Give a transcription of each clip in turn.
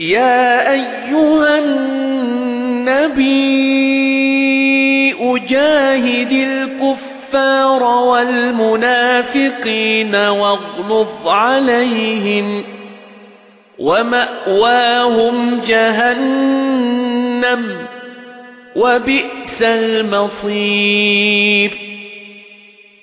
يا أيها النبي أجاهد الكفار والمنافقين واغلظ عليهم ومأواهم جهنم وبئس المصير.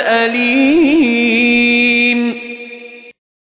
أليم.